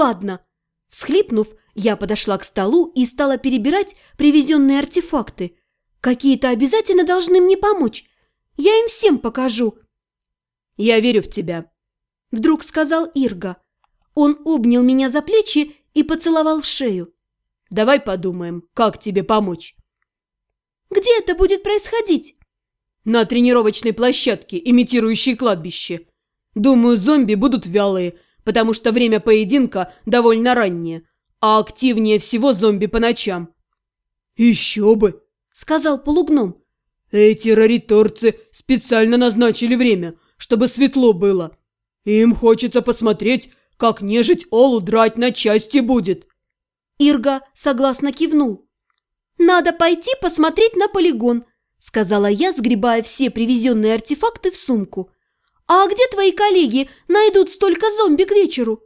ладно!» Всхлипнув, я подошла к столу и стала перебирать привезенные артефакты. Какие-то обязательно должны мне помочь. Я им всем покажу. «Я верю в тебя», — вдруг сказал Ирга. Он обнял меня за плечи и поцеловал в шею. «Давай подумаем, как тебе помочь». «Где это будет происходить?» «На тренировочной площадке, имитирующей кладбище. Думаю, зомби будут вялые, потому что время поединка довольно раннее, а активнее всего зомби по ночам». «Еще бы!» — сказал полугном. «Эти рариторцы специально назначили время, чтобы светло было. Им хочется посмотреть, как нежить Олу драть на части будет». Ирга согласно кивнул. «Надо пойти посмотреть на полигон», — сказала я, сгребая все привезенные артефакты в сумку. «А где твои коллеги найдут столько зомби к вечеру?»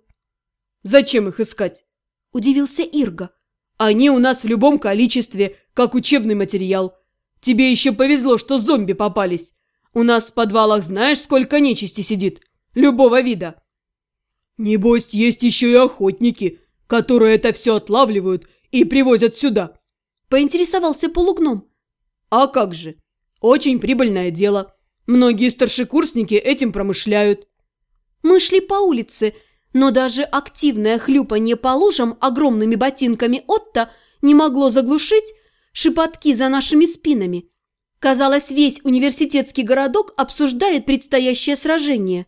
«Зачем их искать?» – удивился Ирга. «Они у нас в любом количестве, как учебный материал. Тебе еще повезло, что зомби попались. У нас в подвалах знаешь, сколько нечисти сидит? Любого вида». «Небось, есть еще и охотники, которые это все отлавливают и привозят сюда», – поинтересовался полугном. «А как же? Очень прибыльное дело». Многие старшекурсники этим промышляют. Мы шли по улице, но даже активное хлюпанье по лужам огромными ботинками Отто не могло заглушить шепотки за нашими спинами. Казалось, весь университетский городок обсуждает предстоящее сражение.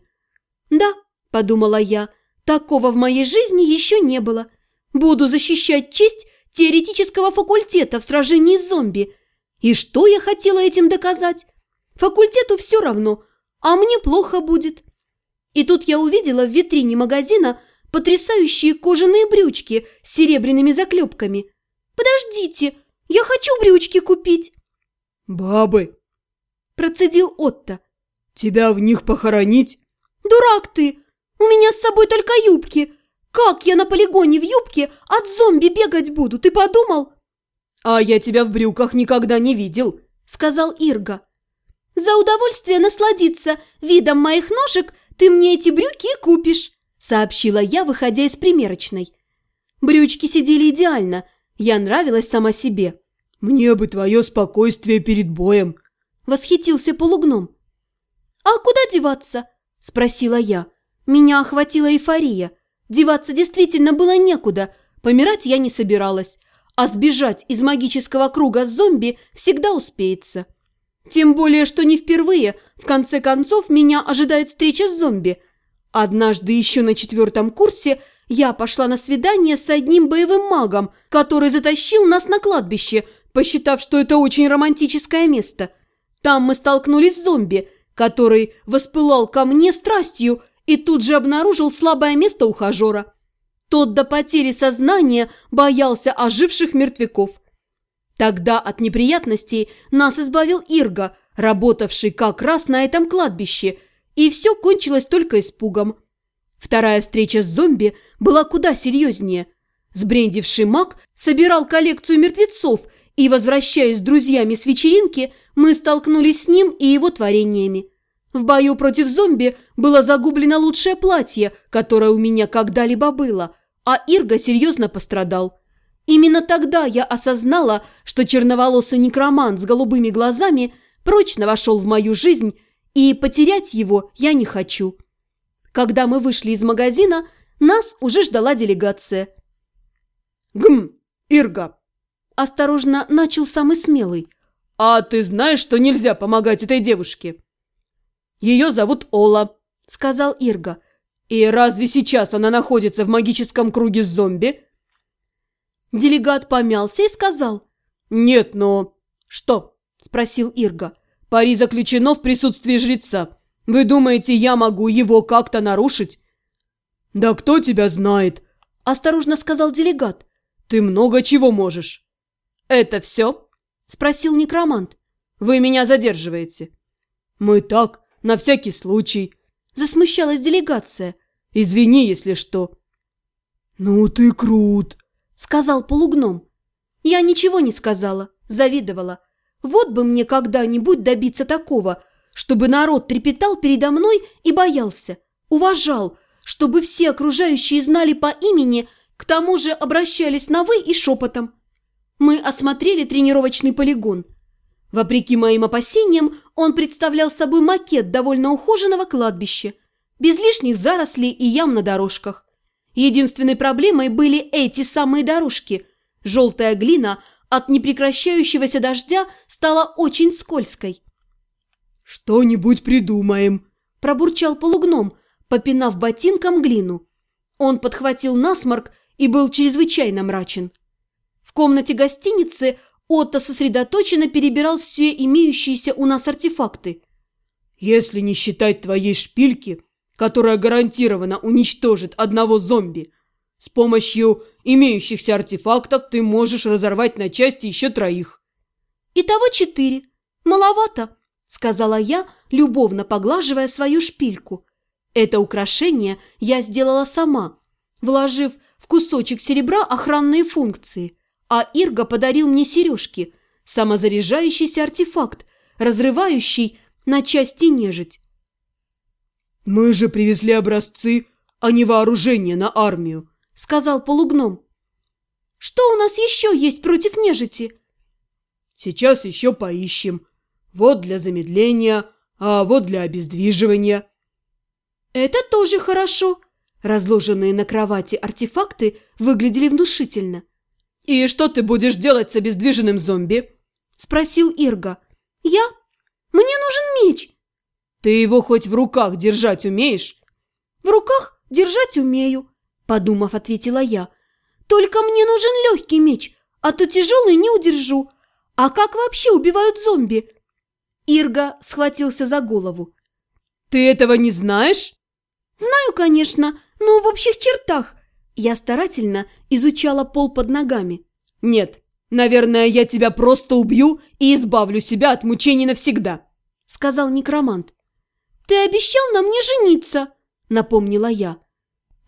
«Да», – подумала я, – «такого в моей жизни еще не было. Буду защищать честь теоретического факультета в сражении с зомби. И что я хотела этим доказать? Факультету все равно, а мне плохо будет. И тут я увидела в витрине магазина потрясающие кожаные брючки с серебряными заклепками. «Подождите, я хочу брючки купить!» «Бабы!» – процедил Отто. «Тебя в них похоронить?» «Дурак ты! У меня с собой только юбки! Как я на полигоне в юбке от зомби бегать буду, ты подумал?» «А я тебя в брюках никогда не видел», – сказал Ирга. За удовольствие насладиться видом моих ножек ты мне эти брюки купишь», – сообщила я, выходя из примерочной. Брючки сидели идеально, я нравилась сама себе. «Мне бы твое спокойствие перед боем», – восхитился полугном. «А куда деваться?» – спросила я. Меня охватила эйфория. Деваться действительно было некуда, помирать я не собиралась, а сбежать из магического круга с зомби всегда успеется. Тем более, что не впервые, в конце концов, меня ожидает встреча с зомби. Однажды еще на четвертом курсе я пошла на свидание с одним боевым магом, который затащил нас на кладбище, посчитав, что это очень романтическое место. Там мы столкнулись с зомби, который воспылал ко мне страстью и тут же обнаружил слабое место ухажера. Тот до потери сознания боялся оживших мертвяков – Тогда от неприятностей нас избавил Ирга, работавший как раз на этом кладбище, и все кончилось только испугом. Вторая встреча с зомби была куда серьезнее. Сбрендивший маг собирал коллекцию мертвецов, и, возвращаясь с друзьями с вечеринки, мы столкнулись с ним и его творениями. В бою против зомби было загублено лучшее платье, которое у меня когда-либо было, а Ирга серьезно пострадал – Именно тогда я осознала, что черноволосый некромант с голубыми глазами прочно вошел в мою жизнь, и потерять его я не хочу. Когда мы вышли из магазина, нас уже ждала делегация. «Гм, Ирга!» – осторожно начал самый смелый. «А ты знаешь, что нельзя помогать этой девушке?» «Ее зовут Ола», – сказал Ирга. «И разве сейчас она находится в магическом круге с зомби?» Делегат помялся и сказал. «Нет, но...» «Что?» – спросил Ирга. «Пари заключено в присутствии жреца. Вы думаете, я могу его как-то нарушить?» «Да кто тебя знает?» – осторожно сказал делегат. «Ты много чего можешь». «Это все?» – спросил некромант. «Вы меня задерживаете». «Мы так, на всякий случай», – засмущалась делегация. «Извини, если что». «Ну ты крут!» Сказал полугном. Я ничего не сказала, завидовала. Вот бы мне когда-нибудь добиться такого, чтобы народ трепетал передо мной и боялся, уважал, чтобы все окружающие знали по имени, к тому же обращались на «вы» и шепотом. Мы осмотрели тренировочный полигон. Вопреки моим опасениям, он представлял собой макет довольно ухоженного кладбища, без лишних зарослей и ям на дорожках. Единственной проблемой были эти самые дорожки. Желтая глина от непрекращающегося дождя стала очень скользкой. «Что-нибудь придумаем», – пробурчал полугном, попинав ботинком глину. Он подхватил насморк и был чрезвычайно мрачен. В комнате гостиницы Отто сосредоточенно перебирал все имеющиеся у нас артефакты. «Если не считать твоей шпильки, которая гарантированно уничтожит одного зомби, с помощью имеющихся артефактов ты можешь разорвать на части еще троих». «Итого четыре. Маловато», – сказала я, любовно поглаживая свою шпильку. Это украшение я сделала сама, вложив в кусочек серебра охранные функции, а Ирга подарил мне сережки, самозаряжающийся артефакт, разрывающий на части нежить. «Мы же привезли образцы, а не вооружение на армию», — сказал полугном. «Что у нас еще есть против нежити?» «Сейчас еще поищем. Вот для замедления, а вот для обездвиживания». «Это тоже хорошо», Разложенные на кровати артефакты выглядели внушительно. «И что ты будешь делать с обездвиженным зомби?» – спросил Ирга. «Я? Мне нужен меч!» «Ты его хоть в руках держать умеешь?» «В руках держать умею», – подумав, ответила я. «Только мне нужен легкий меч, а то тяжелый не удержу. А как вообще убивают зомби?» Ирга схватился за голову. «Ты этого не знаешь?» «Знаю, конечно, но в общих чертах». Я старательно изучала пол под ногами. «Нет, наверное, я тебя просто убью и избавлю себя от мучений навсегда», — сказал некромант. «Ты обещал на мне жениться», — напомнила я.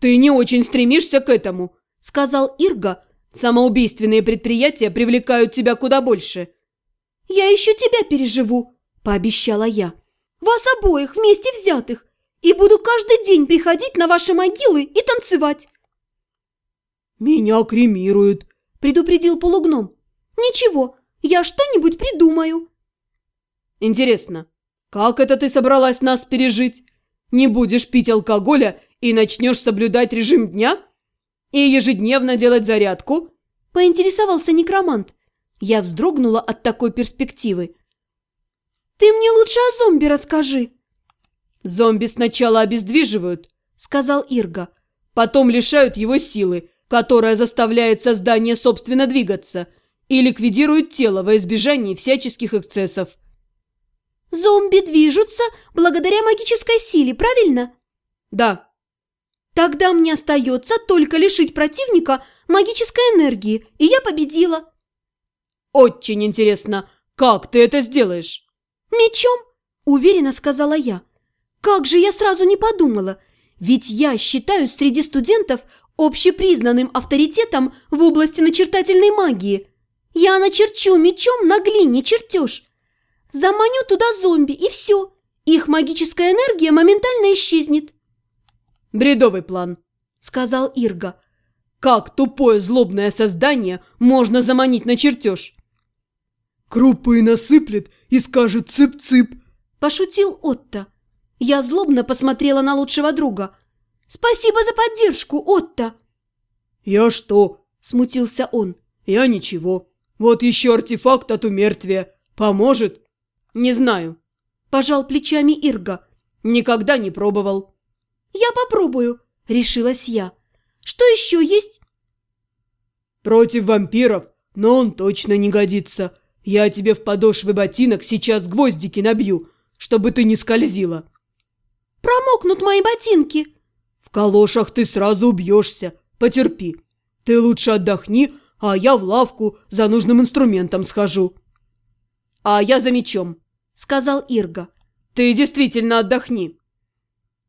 «Ты не очень стремишься к этому», — сказал Ирга. «Самоубийственные предприятия привлекают тебя куда больше». «Я еще тебя переживу», — пообещала я. «Вас обоих вместе взятых и буду каждый день приходить на ваши могилы и танцевать». «Меня кремируют», – предупредил полугном. «Ничего, я что-нибудь придумаю». «Интересно, как это ты собралась нас пережить? Не будешь пить алкоголя и начнешь соблюдать режим дня? И ежедневно делать зарядку?» – поинтересовался некромант. Я вздрогнула от такой перспективы. «Ты мне лучше о зомби расскажи», «Зомби сначала обездвиживают», — сказал Ирга. «Потом лишают его силы, которая заставляет создание собственно двигаться, и ликвидируют тело во избежание всяческих эксцессов». «Зомби движутся благодаря магической силе, правильно?» «Да». «Тогда мне остается только лишить противника магической энергии, и я победила». «Очень интересно, как ты это сделаешь?» «Мечом», – уверенно сказала я. Как же я сразу не подумала! Ведь я считаюсь среди студентов общепризнанным авторитетом в области начертательной магии. Я начерчу мечом на глине чертеж. Заманю туда зомби, и все. Их магическая энергия моментально исчезнет. «Бредовый план», — сказал Ирга. «Как тупое злобное создание можно заманить на чертеж?» «Крупы насыплет и скажет цып-цып», – пошутил Отто. Я злобно посмотрела на лучшего друга. «Спасибо за поддержку, Отто!» «Я что?» – смутился он. «Я ничего. Вот еще артефакт от умертвия. Поможет?» «Не знаю». Пожал плечами Ирга. «Никогда не пробовал». «Я попробую», – решилась я. «Что еще есть?» «Против вампиров, но он точно не годится. Я тебе в подошвы ботинок сейчас гвоздики набью, чтобы ты не скользила». Промокнут мои ботинки!» «В калошах ты сразу убьешься. Потерпи. Ты лучше отдохни, а я в лавку за нужным инструментом схожу». «А я за мечом», — сказал Ирга. «Ты действительно отдохни».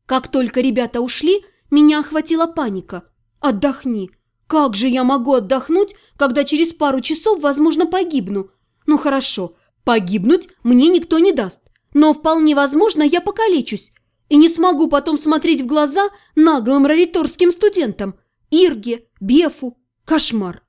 Как только ребята ушли, меня охватила паника. «Отдохни! Как же я могу отдохнуть, когда через пару часов, возможно, погибну? Ну хорошо, погибнуть мне никто не даст, но вполне возможно я покалечусь, и не смогу потом смотреть в глаза наглым рариторским студентам. Ирге, Бефу. Кошмар.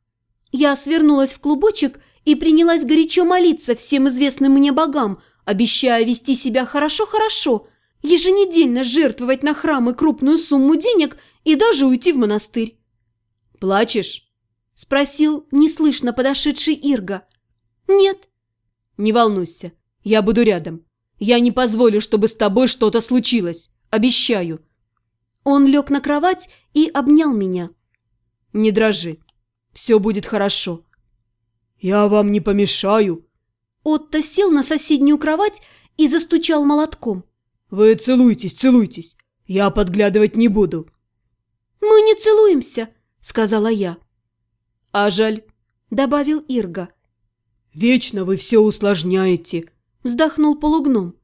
Я свернулась в клубочек и принялась горячо молиться всем известным мне богам, обещая вести себя хорошо-хорошо, еженедельно жертвовать на храмы крупную сумму денег и даже уйти в монастырь. «Плачешь?» – спросил неслышно подошедший Ирга. «Нет». «Не волнуйся, я буду рядом. Я не позволю, чтобы с тобой что-то случилось. Обещаю». Он лег на кровать и обнял меня. «Не дрожи. Все будет хорошо». «Я вам не помешаю». Отто сел на соседнюю кровать и застучал молотком. «Вы целуйтесь, целуйтесь. Я подглядывать не буду». «Мы не целуемся», — сказала я. «А жаль», — добавил Ирга. «Вечно вы все усложняете», вздохнул полугном.